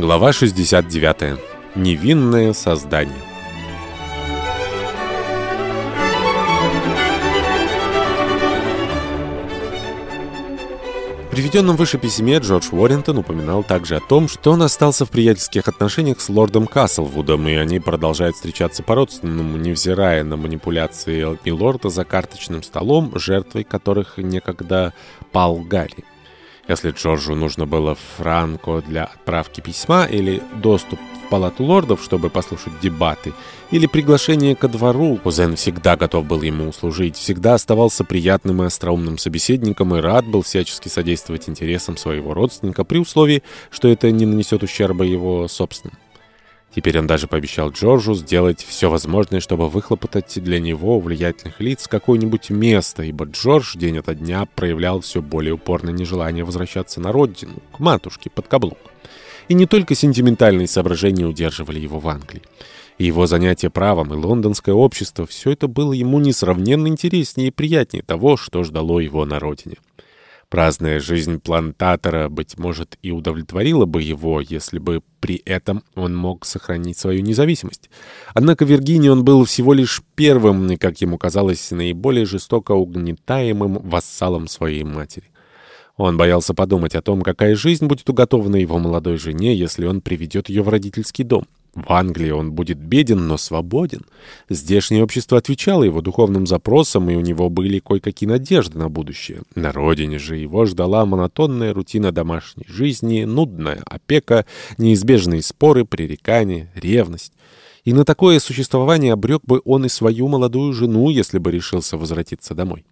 Глава 69. Невинное создание. В приведенном выше письме Джордж Уоррентон упоминал также о том, что он остался в приятельских отношениях с лордом Каслвудом, и они продолжают встречаться по-родственному, невзирая на манипуляции милорда за карточным столом, жертвой которых некогда пал Гарри. Если Джорджу нужно было франко для отправки письма или доступ в палату лордов, чтобы послушать дебаты, или приглашение ко двору, кузен всегда готов был ему услужить, всегда оставался приятным и остроумным собеседником и рад был всячески содействовать интересам своего родственника при условии, что это не нанесет ущерба его собственным. Теперь он даже пообещал Джорджу сделать все возможное, чтобы выхлопотать для него, влиятельных лиц, какое-нибудь место, ибо Джордж день ото дня проявлял все более упорное нежелание возвращаться на родину, к матушке, под каблук. И не только сентиментальные соображения удерживали его в Англии. И его занятие правом и лондонское общество – все это было ему несравненно интереснее и приятнее того, что ждало его на родине. Праздная жизнь плантатора, быть может, и удовлетворила бы его, если бы при этом он мог сохранить свою независимость. Однако Виргинии он был всего лишь первым, как ему казалось, наиболее жестоко угнетаемым вассалом своей матери. Он боялся подумать о том, какая жизнь будет уготована его молодой жене, если он приведет ее в родительский дом. В Англии он будет беден, но свободен. Здешнее общество отвечало его духовным запросам, и у него были кое-какие надежды на будущее. На родине же его ждала монотонная рутина домашней жизни, нудная опека, неизбежные споры, пререкания, ревность. И на такое существование обрек бы он и свою молодую жену, если бы решился возвратиться домой.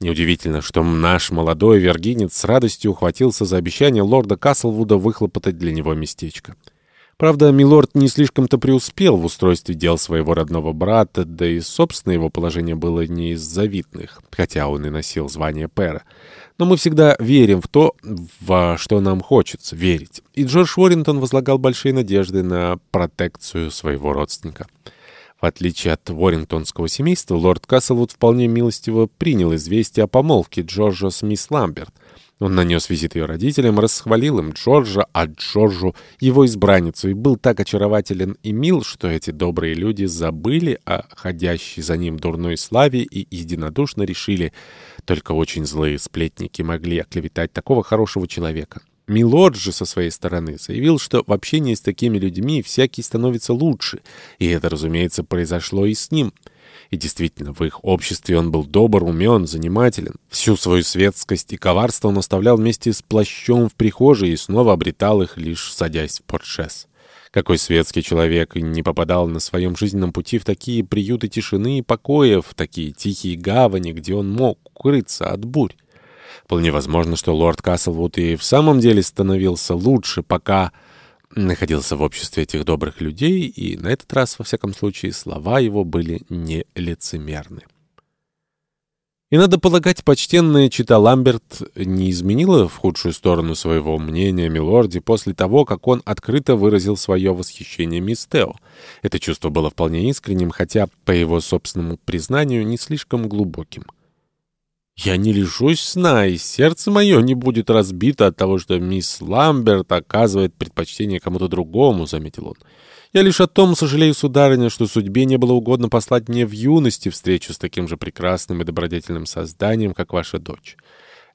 Неудивительно, что наш молодой вергинец с радостью ухватился за обещание лорда Каслвуда выхлопотать для него местечко. Правда, Милорд не слишком-то преуспел в устройстве дел своего родного брата, да и собственное его положение было не из завидных, хотя он и носил звание пэра. Но мы всегда верим в то, во что нам хочется верить. И Джордж Уоррингтон возлагал большие надежды на протекцию своего родственника. В отличие от Уоррингтонского семейства, лорд Каслвуд вполне милостиво принял известие о помолвке Джорджа с мисс Ламберт. Он нанес визит ее родителям, расхвалил им Джорджа, а Джорджу его избранницу, и был так очарователен и мил, что эти добрые люди забыли о ходящей за ним дурной славе и единодушно решили, только очень злые сплетники могли оклеветать такого хорошего человека. Милорд же со своей стороны заявил, что в общении с такими людьми всякий становится лучше, и это, разумеется, произошло и с ним — и действительно, в их обществе он был добр, умен, занимателен. Всю свою светскость и коварство он оставлял вместе с плащом в прихожей и снова обретал их, лишь садясь в портшес. Какой светский человек не попадал на своем жизненном пути в такие приюты тишины и покоя, в такие тихие гавани, где он мог укрыться от бурь? Вполне возможно, что лорд Каслвуд и в самом деле становился лучше, пока находился в обществе этих добрых людей, и на этот раз, во всяком случае, слова его были не лицемерны. И, надо полагать, почтенная чита Ламберт не изменила в худшую сторону своего мнения о Милорде после того, как он открыто выразил свое восхищение мисс Тео. Это чувство было вполне искренним, хотя, по его собственному признанию, не слишком глубоким. Я не лишусь сна, и сердце мое не будет разбито от того, что мисс Ламберт оказывает предпочтение кому-то другому, — заметил он. Я лишь о том сожалею, сударыня, что судьбе не было угодно послать мне в юности встречу с таким же прекрасным и добродетельным созданием, как ваша дочь.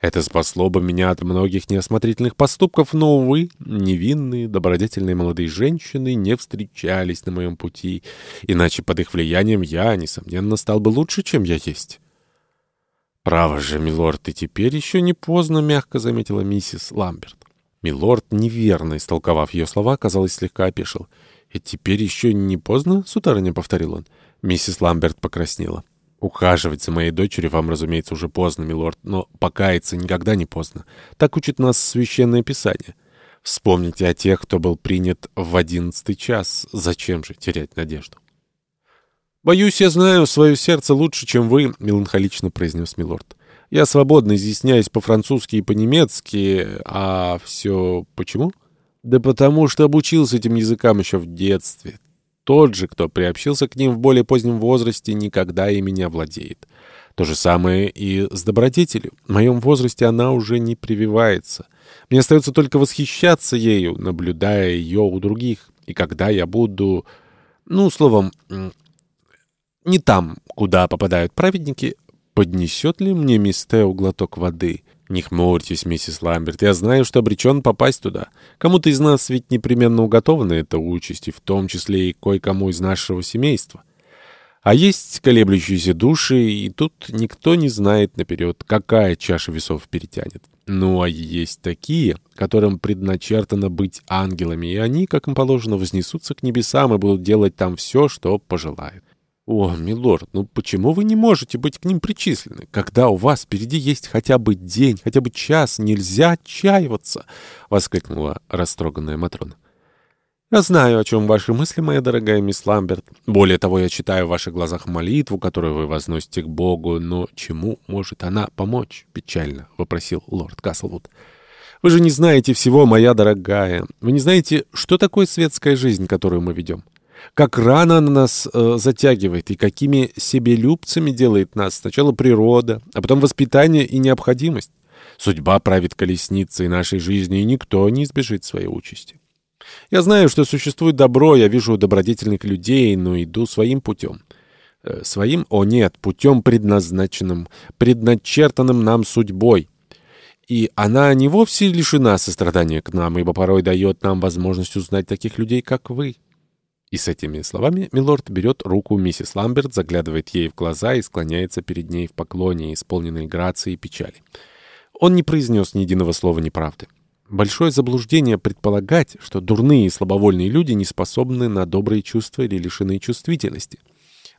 Это спасло бы меня от многих неосмотрительных поступков, но, увы, невинные, добродетельные молодые женщины не встречались на моем пути, иначе под их влиянием я, несомненно, стал бы лучше, чем я есть». «Право же, милорд, и теперь еще не поздно», — мягко заметила миссис Ламберт. Милорд, неверно истолковав ее слова, казалось, слегка опешил. «И теперь еще не поздно?» — сударыня повторил он. Миссис Ламберт покраснела. «Ухаживать за моей дочерью вам, разумеется, уже поздно, милорд, но покаяться никогда не поздно. Так учит нас Священное Писание. Вспомните о тех, кто был принят в одиннадцатый час. Зачем же терять надежду?» «Боюсь, я знаю свое сердце лучше, чем вы», — меланхолично произнес Милорд. «Я свободно изъясняюсь по-французски и по-немецки, а все почему?» «Да потому что обучился этим языкам еще в детстве. Тот же, кто приобщился к ним в более позднем возрасте, никогда ими не овладеет. То же самое и с добродетелью. В моем возрасте она уже не прививается. Мне остается только восхищаться ею, наблюдая ее у других. И когда я буду, ну, словом, не там, куда попадают праведники, поднесет ли мне мистео глоток воды? Не хмурьтесь, миссис Ламберт, я знаю, что обречен попасть туда. Кому-то из нас ведь непременно уготована эта участь, и в том числе и кое-кому из нашего семейства. А есть колеблющиеся души, и тут никто не знает наперед, какая чаша весов перетянет. Ну, а есть такие, которым предначертано быть ангелами, и они, как им положено, вознесутся к небесам и будут делать там все, что пожелают. «О, милорд, ну почему вы не можете быть к ним причислены? Когда у вас впереди есть хотя бы день, хотя бы час, нельзя отчаиваться!» — воскликнула растроганная Матрона. «Я знаю, о чем ваши мысли, моя дорогая мисс Ламберт. Более того, я читаю в ваших глазах молитву, которую вы возносите к Богу, но чему может она помочь?» — печально вопросил лорд Каслвуд. «Вы же не знаете всего, моя дорогая. Вы не знаете, что такое светская жизнь, которую мы ведем». Как рано она нас э, затягивает и какими себелюбцами делает нас сначала природа, а потом воспитание и необходимость. Судьба правит колесницей нашей жизни, и никто не избежит своей участи. Я знаю, что существует добро, я вижу добродетельных людей, но иду своим путем. Э, своим? О нет, путем предназначенным, предначертанным нам судьбой. И она не вовсе лишена сострадания к нам, ибо порой дает нам возможность узнать таких людей, как вы. И с этими словами милорд берет руку миссис Ламберт, заглядывает ей в глаза и склоняется перед ней в поклоне, исполненной грации и печали. Он не произнес ни единого слова неправды. Большое заблуждение предполагать, что дурные и слабовольные люди не способны на добрые чувства или лишены чувствительности.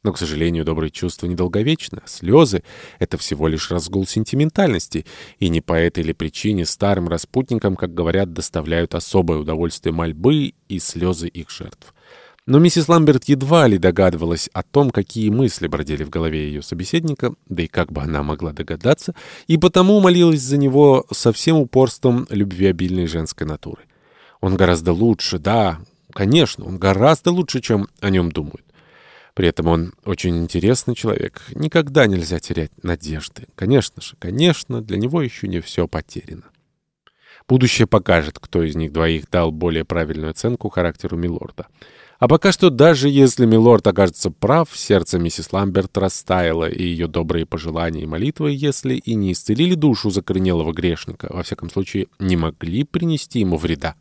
Но, к сожалению, добрые чувства недолговечны. Слезы — это всего лишь разгул сентиментальности, и не по этой ли причине старым распутникам, как говорят, доставляют особое удовольствие мольбы и слезы их жертв. Но миссис Ламберт едва ли догадывалась о том, какие мысли бродили в голове ее собеседника, да и как бы она могла догадаться, и потому молилась за него со всем упорством любвеобильной женской натуры. Он гораздо лучше, да, конечно, он гораздо лучше, чем о нем думают. При этом он очень интересный человек. Никогда нельзя терять надежды. Конечно же, конечно, для него еще не все потеряно. Будущее покажет, кто из них двоих дал более правильную оценку характеру Милорда. А пока что, даже если Милорд окажется прав, сердце миссис Ламберт растаяло, и ее добрые пожелания и молитвы, если и не исцелили душу закоренелого грешника, во всяком случае, не могли принести ему вреда.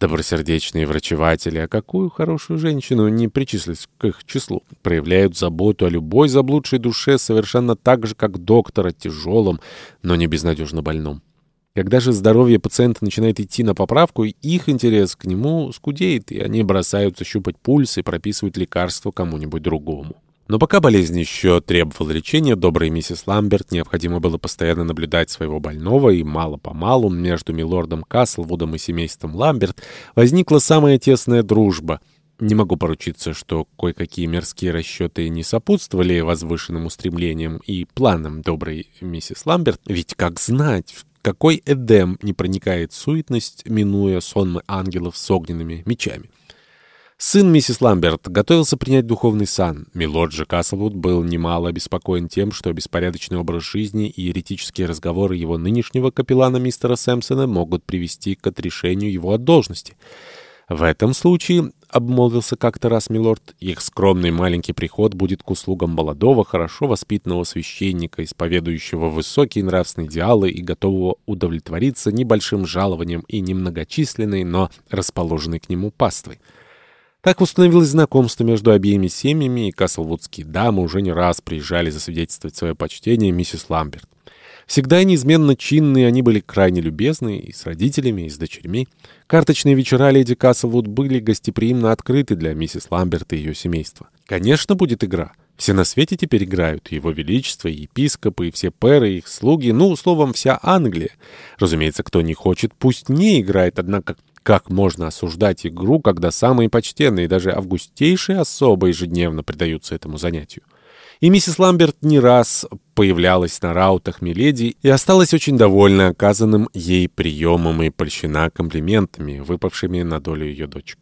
Добросердечные врачеватели, а какую хорошую женщину не причислить к их числу, проявляют заботу о любой заблудшей душе совершенно так же, как доктор о тяжелом, но не безнадежно больном. Когда же здоровье пациента начинает идти на поправку, их интерес к нему скудеет, и они бросаются щупать пульс и прописывать лекарства кому-нибудь другому. Но пока болезнь еще требовала лечения, доброй миссис Ламберт необходимо было постоянно наблюдать своего больного, и мало-помалу между милордом Каслвудом и семейством Ламберт возникла самая тесная дружба — не могу поручиться, что кое-какие мерзкие расчеты не сопутствовали возвышенным устремлениям и планам доброй миссис Ламберт, ведь как знать, какой Эдем не проникает суетность, минуя сонмы ангелов с огненными мечами? Сын миссис Ламберт готовился принять духовный сан. Милорд же Каслвуд был немало обеспокоен тем, что беспорядочный образ жизни и еретические разговоры его нынешнего капеллана мистера Сэмпсона могут привести к отрешению его от должности. В этом случае, — обмолвился как-то раз милорд, — их скромный маленький приход будет к услугам молодого, хорошо воспитанного священника, исповедующего высокие нравственные идеалы и готового удовлетвориться небольшим жалованием и немногочисленной, но расположенной к нему паствой. Так установилось знакомство между обеими семьями, и каслвудские дамы уже не раз приезжали засвидетельствовать свое почтение миссис Ламберт. Всегда и неизменно чинные, они были крайне любезны и с родителями, и с дочерьми. Карточные вечера леди Каслвуд были гостеприимно открыты для миссис Ламберт и ее семейства. Конечно, будет игра. Все на свете теперь играют. Его Величество, и епископы, и все пэры, их слуги. Ну, словом, вся Англия. Разумеется, кто не хочет, пусть не играет. Однако, как можно осуждать игру, когда самые почтенные, даже августейшие особо ежедневно предаются этому занятию? И миссис Ламберт не раз появлялась на раутах Миледи и осталась очень довольна оказанным ей приемом и польщена комплиментами, выпавшими на долю ее дочек.